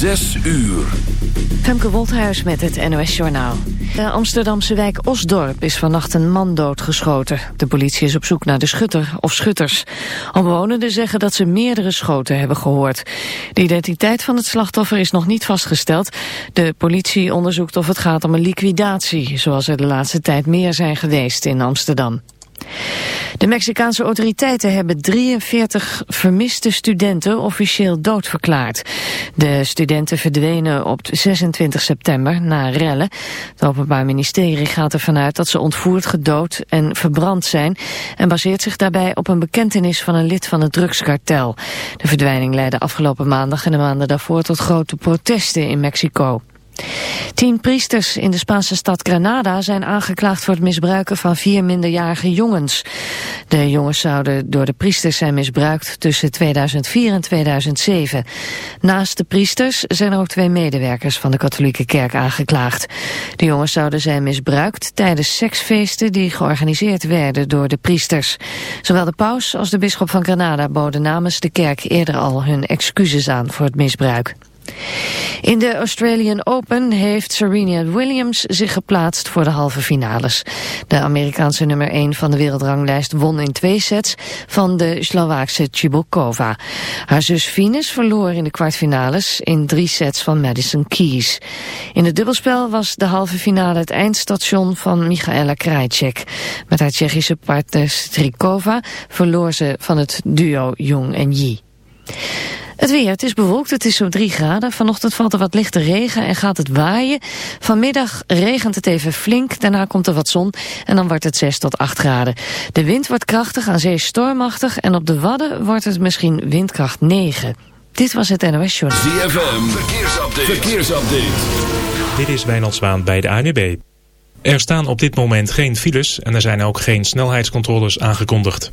Zes uur. Femke Wolthuis met het NOS Journaal. De Amsterdamse wijk Osdorp is vannacht een man doodgeschoten. De politie is op zoek naar de schutter of schutters. Omwonenden zeggen dat ze meerdere schoten hebben gehoord. De identiteit van het slachtoffer is nog niet vastgesteld. De politie onderzoekt of het gaat om een liquidatie... zoals er de laatste tijd meer zijn geweest in Amsterdam. De Mexicaanse autoriteiten hebben 43 vermiste studenten officieel doodverklaard. De studenten verdwenen op 26 september na rellen. Het Openbaar Ministerie gaat ervan uit dat ze ontvoerd, gedood en verbrand zijn... en baseert zich daarbij op een bekentenis van een lid van het drugskartel. De verdwijning leidde afgelopen maandag en de maanden daarvoor tot grote protesten in Mexico. Tien priesters in de Spaanse stad Granada zijn aangeklaagd voor het misbruiken van vier minderjarige jongens. De jongens zouden door de priesters zijn misbruikt tussen 2004 en 2007. Naast de priesters zijn er ook twee medewerkers van de katholieke kerk aangeklaagd. De jongens zouden zijn misbruikt tijdens seksfeesten die georganiseerd werden door de priesters. Zowel de paus als de bisschop van Granada boden namens de kerk eerder al hun excuses aan voor het misbruik. In de Australian Open heeft Serena Williams zich geplaatst voor de halve finales. De Amerikaanse nummer 1 van de wereldranglijst won in twee sets van de Slovaakse Cibulkova. Haar zus Venus verloor in de kwartfinales in drie sets van Madison Keys. In het dubbelspel was de halve finale het eindstation van Michaela Krajcek. Met haar Tsjechische partner Strikova verloor ze van het duo Jong en Yi. Het weer, het is bewolkt, het is zo'n 3 graden. Vanochtend valt er wat lichte regen en gaat het waaien. Vanmiddag regent het even flink, daarna komt er wat zon en dan wordt het 6 tot 8 graden. De wind wordt krachtig, aan zee stormachtig en op de Wadden wordt het misschien windkracht 9. Dit was het NOS Show. ZFM, verkeersupdate. verkeersupdate. Dit is Wijnald Zwaan bij de ANWB. Er staan op dit moment geen files en er zijn ook geen snelheidscontroles aangekondigd.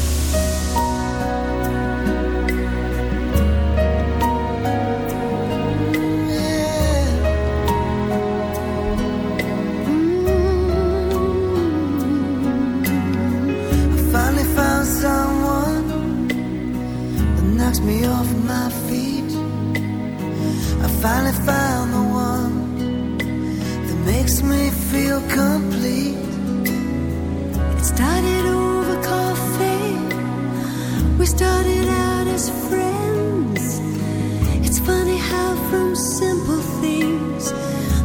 Found someone that knocks me off my feet. I finally found the one that makes me feel complete. It started over coffee. We started out as friends. It's funny how from simple things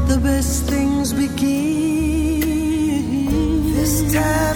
the best things begin. This time.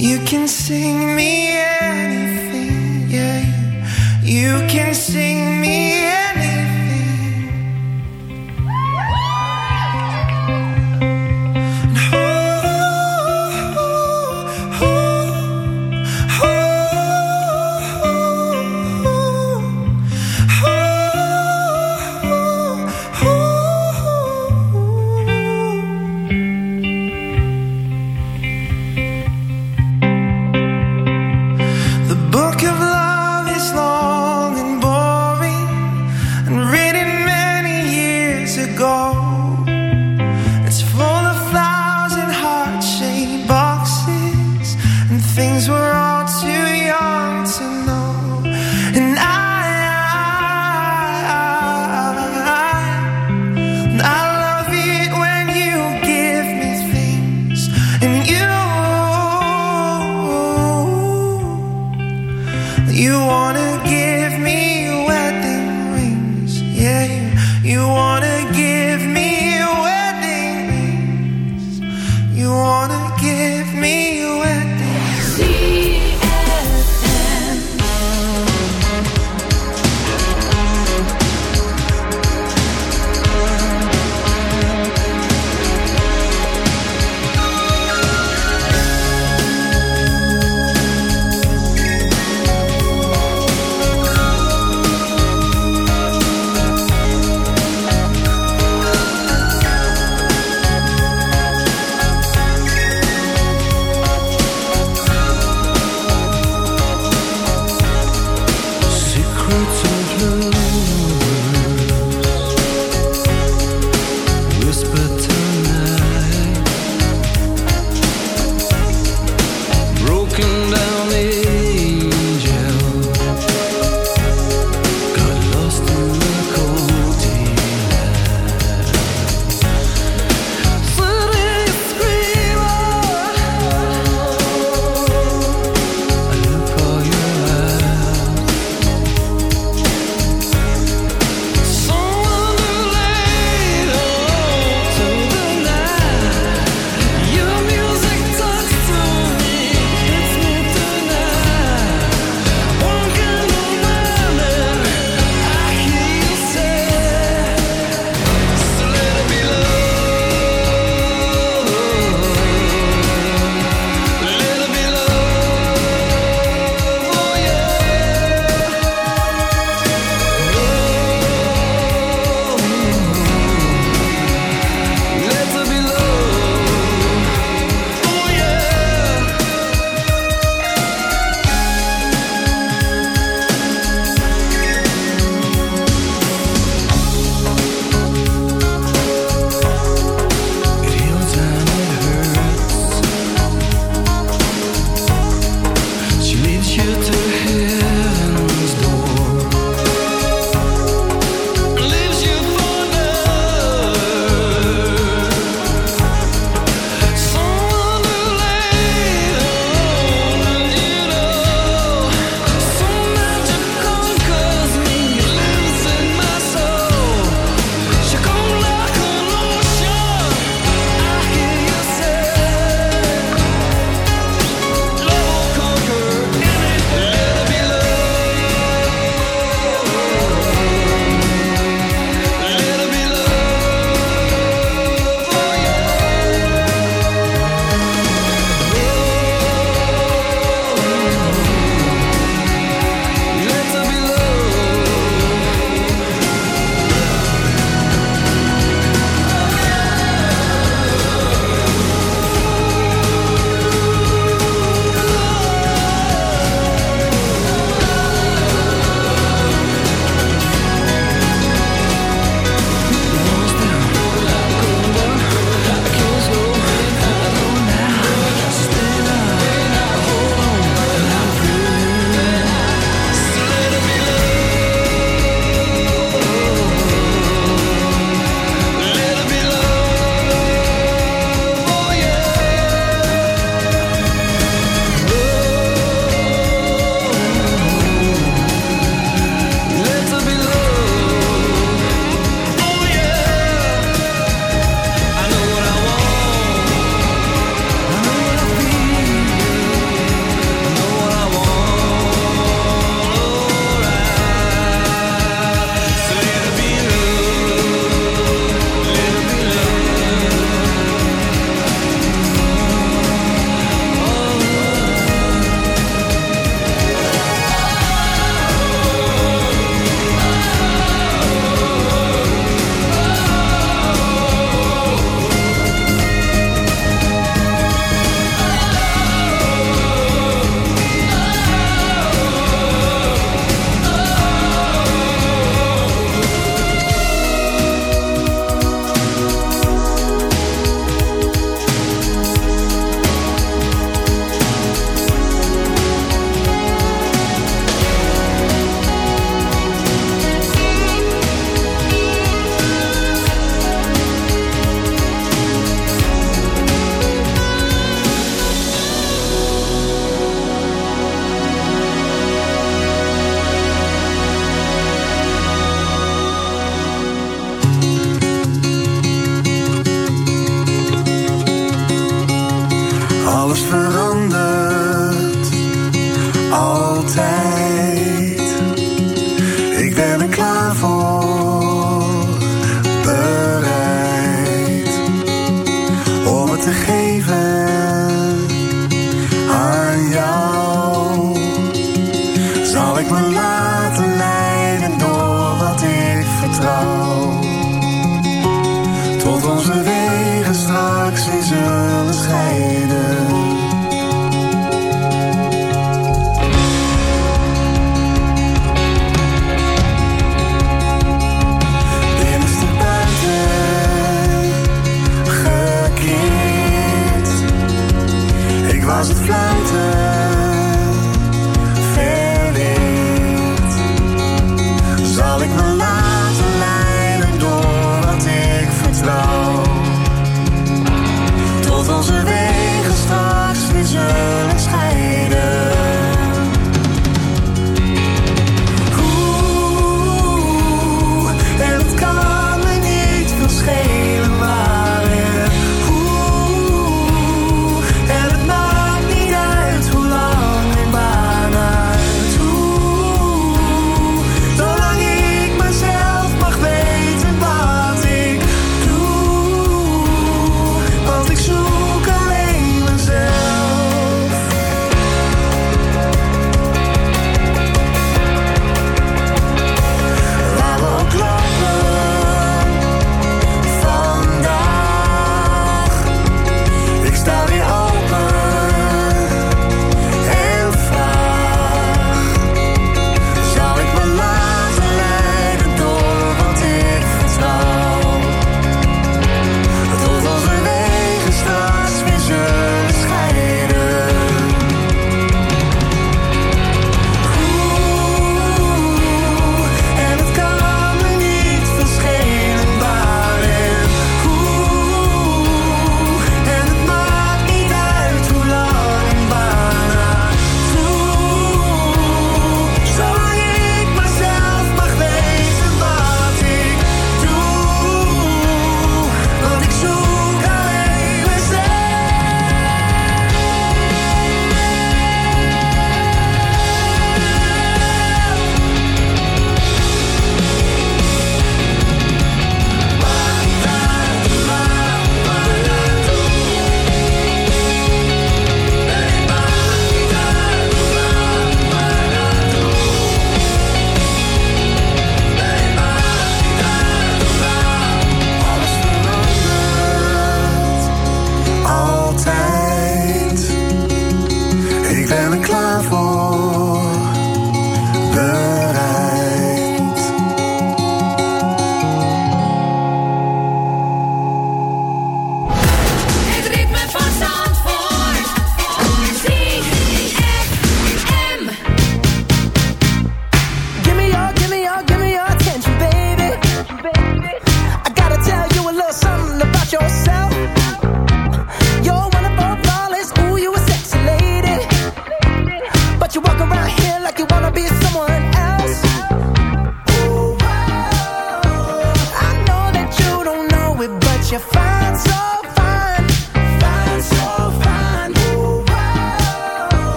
You can sing me anything, yeah. You, you can sing me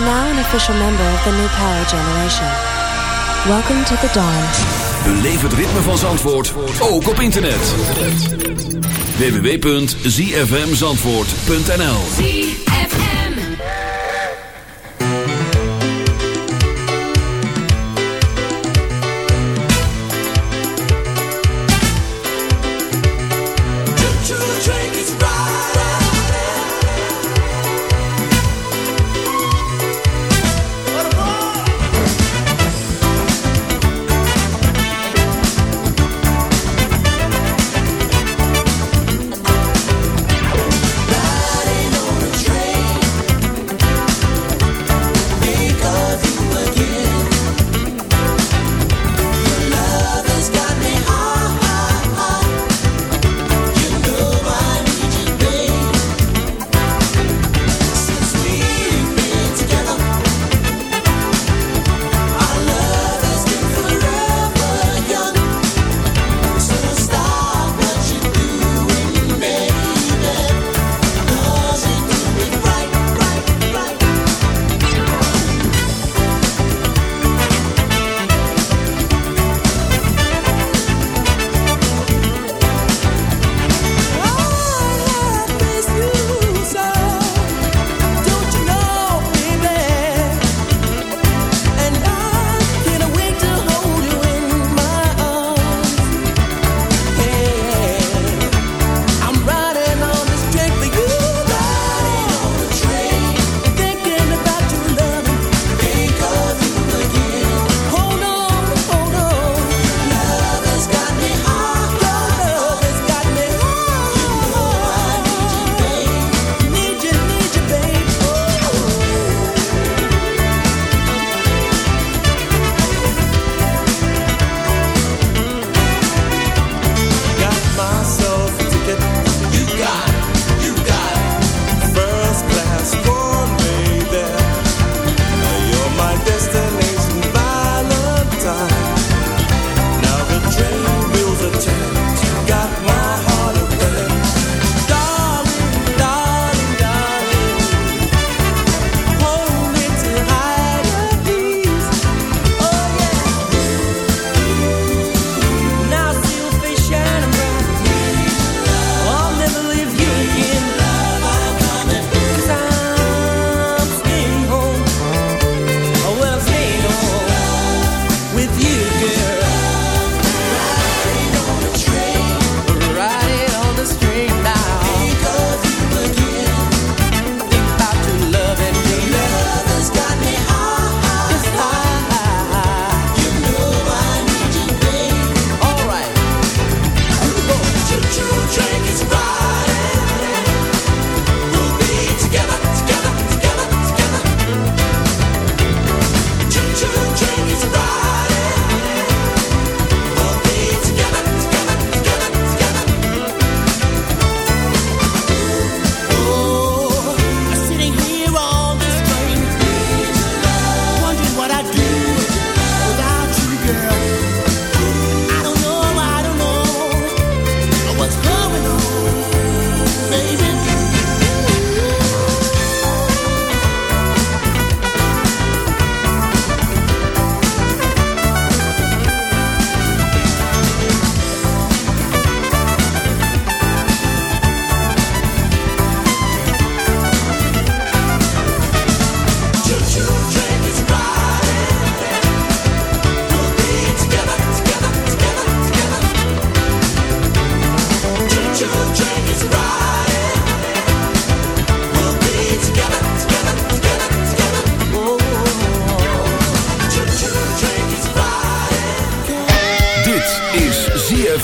are now an official member of the New Power Generation. Welcome to the dawn. Beleef het ritme van Zandvoort, ook op internet. www.zfmzandvoort.nl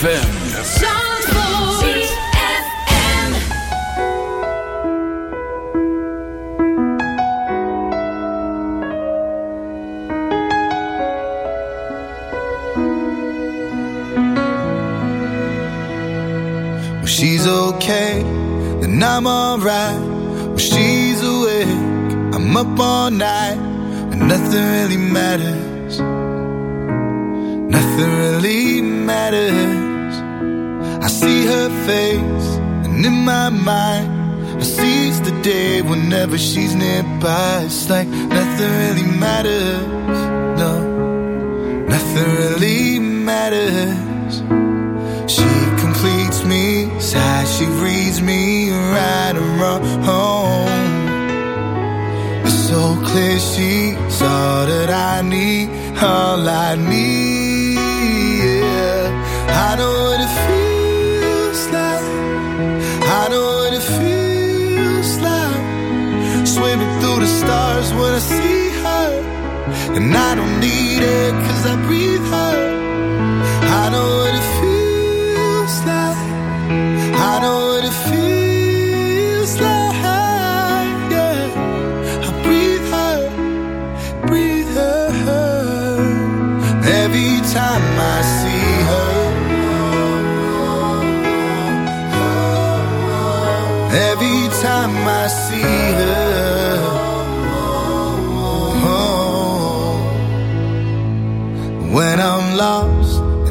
ZFM.